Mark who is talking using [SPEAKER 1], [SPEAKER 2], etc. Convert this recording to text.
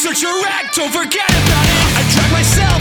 [SPEAKER 1] Such a act, don't forget about it. I drag myself.